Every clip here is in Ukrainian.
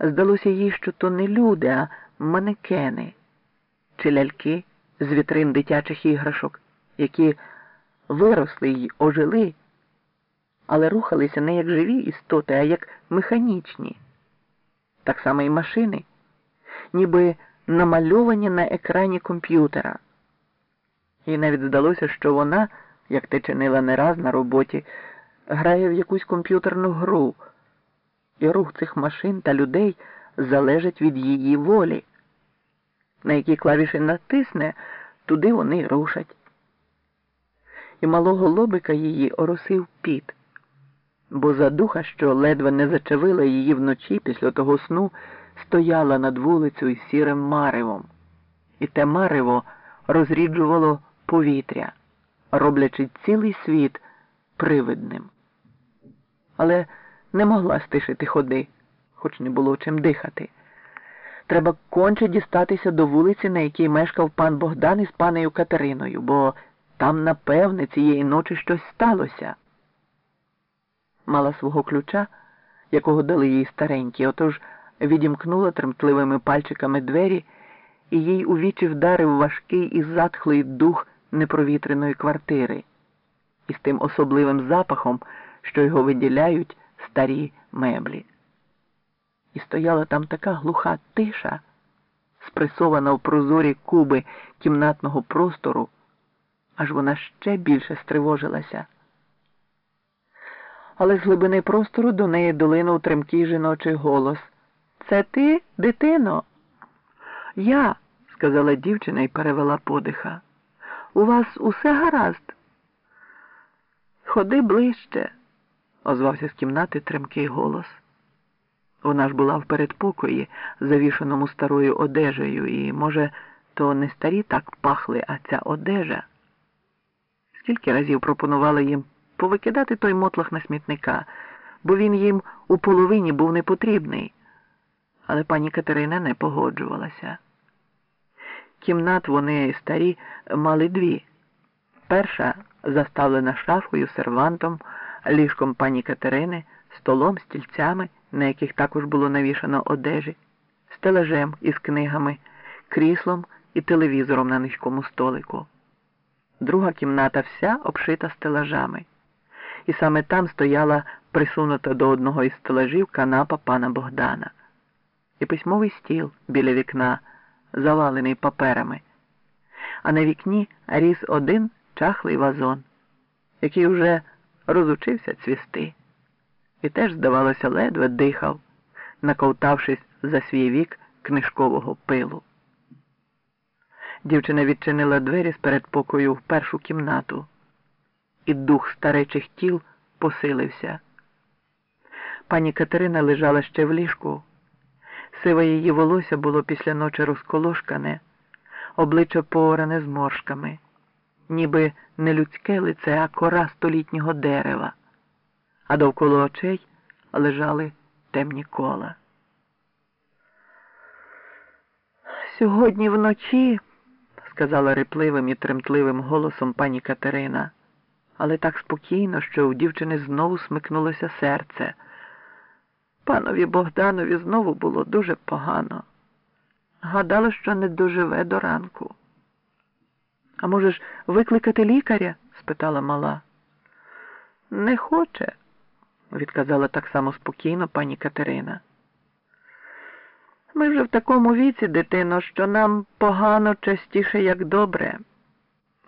Здалося їй, що то не люди, а манекени чи ляльки з вітрин дитячих іграшок, які виросли й ожили, але рухалися не як живі істоти, а як механічні. Так само і машини, ніби намальовані на екрані комп'ютера. Їй навіть здалося, що вона, як ти чинила не раз на роботі, грає в якусь комп'ютерну гру, і рух цих машин та людей залежить від її волі. На які клавіші натисне, туди вони рушать. І малого лобика її оросив піт, бо задуха, що ледве не зачавила її вночі після того сну, стояла над вулицею сірим маревом, і те марево розріджувало повітря, роблячи цілий світ привидним. Але не могла стишити ходи, хоч не було чим дихати. Треба конче дістатися до вулиці, на якій мешкав пан Богдан із панею Катериною, бо там, напевне, цієї ночі щось сталося. Мала свого ключа, якого дали їй старенькі, отож відімкнула тремтливими пальчиками двері, і їй у вічі вдарив важкий і затхлий дух непровітреної квартири із тим особливим запахом, що його виділяють старі меблі. І стояла там така глуха тиша, спресована в прозорі куби кімнатного простору, аж вона ще більше стривожилася. Але з глибини простору до неї долинув тремкий жіночий голос. Це ти, дитино? Я, сказала дівчина і перевела подиха. У вас усе гаразд? Ходи ближче, озвався з кімнати тремкий голос. Вона ж була в передпокої, завішаному старою одежею, і, може, то не старі так пахли, а ця одежа. Скільки разів пропонувала їм повикидати той мотлах на смітника, бо він їм у половині був непотрібний. Але пані Катерина не погоджувалася. Кімнат вони старі мали дві. Перша заставлена шафою, сервантом, ліжком пані Катерини, столом, стільцями, на яких також було навішано одежі, стелажем із книгами, кріслом і телевізором на низькому столику. Друга кімната вся обшита стелажами, і саме там стояла присунута до одного із стелажів канапа пана Богдана, і письмовий стіл біля вікна, завалений паперами, а на вікні ріс один чахлий вазон, який уже розучився цвісти, і теж, здавалося, ледве дихав, наковтавшись за свій вік книжкового пилу. Дівчина відчинила двері з передпокою в першу кімнату, і дух старечих тіл посилився. Пані Катерина лежала ще в ліжку. Сиве її волосся було після ночі розколошкане, обличчя пооране зморшками, ніби не людське лице, а кора столітнього дерева, а довкола очей лежали темні кола. Сьогодні вночі сказала рипливим і тремтливим голосом пані Катерина, але так спокійно, що у дівчини знову смикнулося серце. Панові Богданові знову було дуже погано. Гадала, що не доживе до ранку. А можеш викликати лікаря? спитала мала. Не хоче, відказала так само спокійно пані Катерина. Ми вже в такому віці, дитино, що нам погано частіше, як добре.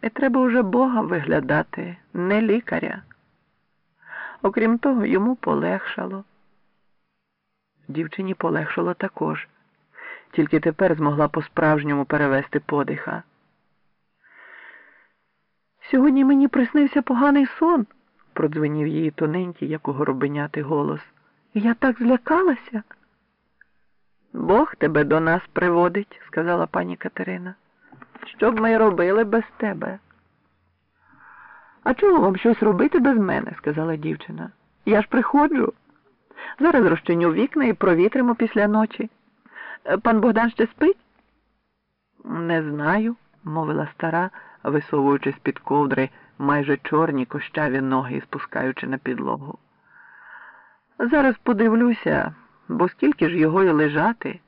І треба уже Бога виглядати, не лікаря. Окрім того, йому полегшало. Дівчині полегшало також, тільки тепер змогла по-справжньому перевести подиха. Сьогодні мені приснився поганий сон, продзвенів її тоненький, як у горобеняти голос. Я так злякалася. Бог тебе до нас приводить, сказала пані Катерина. Що б ми робили без тебе? А чого вам щось робити без мене? сказала дівчина. Я ж приходжу. Зараз розчиню вікна і провітримо після ночі. Пан Богдан ще спить? Не знаю, мовила стара, висовуючи з під ковдри майже чорні кощаві ноги спускаючи на підлогу. Зараз подивлюся. бо скільки ж його й лежати.